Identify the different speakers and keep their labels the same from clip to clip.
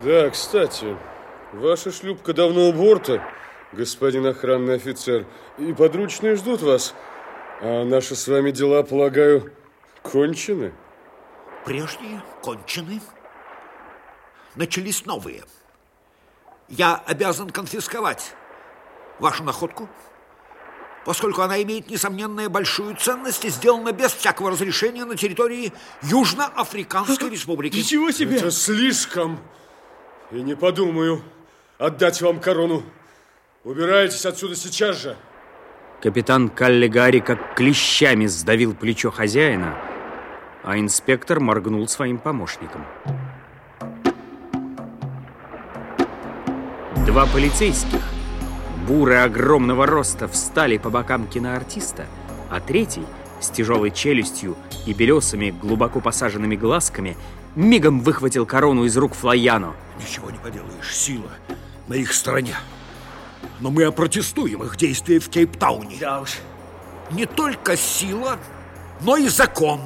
Speaker 1: Да, кстати, ваша шлюпка давно у борта, господин охранный офицер, и подручные ждут вас. А наши с вами дела, полагаю, кончены?
Speaker 2: Прежние кончены. Начались новые. Я обязан конфисковать вашу находку, поскольку она имеет, несомненно, большую ценность и сделана без всякого разрешения на территории Южноафриканской Республики.
Speaker 3: Ничего себе!
Speaker 1: Это слишком. И не подумаю отдать вам корону. Убирайтесь отсюда сейчас же.
Speaker 4: Капитан Каллигари как клещами сдавил плечо хозяина, а инспектор моргнул своим помощником. Два полицейских, буры огромного роста, встали по бокам киноартиста, а третий, с тяжелой челюстью и белесыми, глубоко посаженными глазками, мигом выхватил корону из рук Флояно.
Speaker 2: Ничего не поделаешь, сила на их стороне. Но мы опротестуем их действия в Кейптауне.
Speaker 3: Да уж.
Speaker 2: Не только сила, но и закон.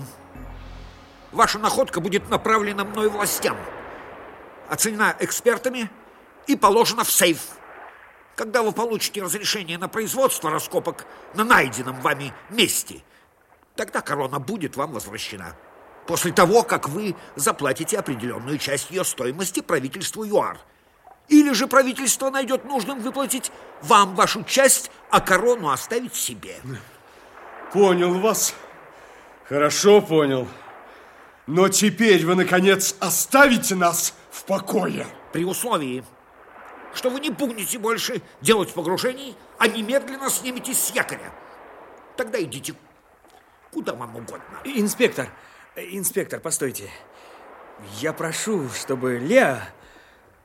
Speaker 2: Ваша находка будет направлена мной властям. Оценена экспертами и положена в сейф. Когда вы получите разрешение на производство раскопок на найденном вами месте, тогда корона будет вам возвращена. После того, как вы заплатите определенную часть ее стоимости правительству ЮАР – или же правительство найдет нужным выплатить вам вашу часть, а корону оставить себе.
Speaker 1: Понял вас. Хорошо понял. Но теперь вы, наконец, оставите нас в покое.
Speaker 2: При условии, что вы не будете больше делать погружений, а немедленно сниметесь с якоря. Тогда идите куда вам угодно.
Speaker 3: Инспектор, инспектор, постойте. Я прошу, чтобы Леа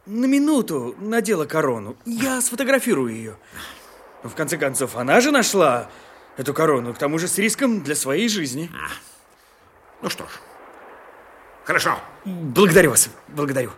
Speaker 3: на минуту надела корону. Я сфотографирую ее. В конце концов, она же нашла эту корону, к тому же с риском для своей жизни.
Speaker 2: Ну что ж, хорошо.
Speaker 3: Благодарю вас, благодарю.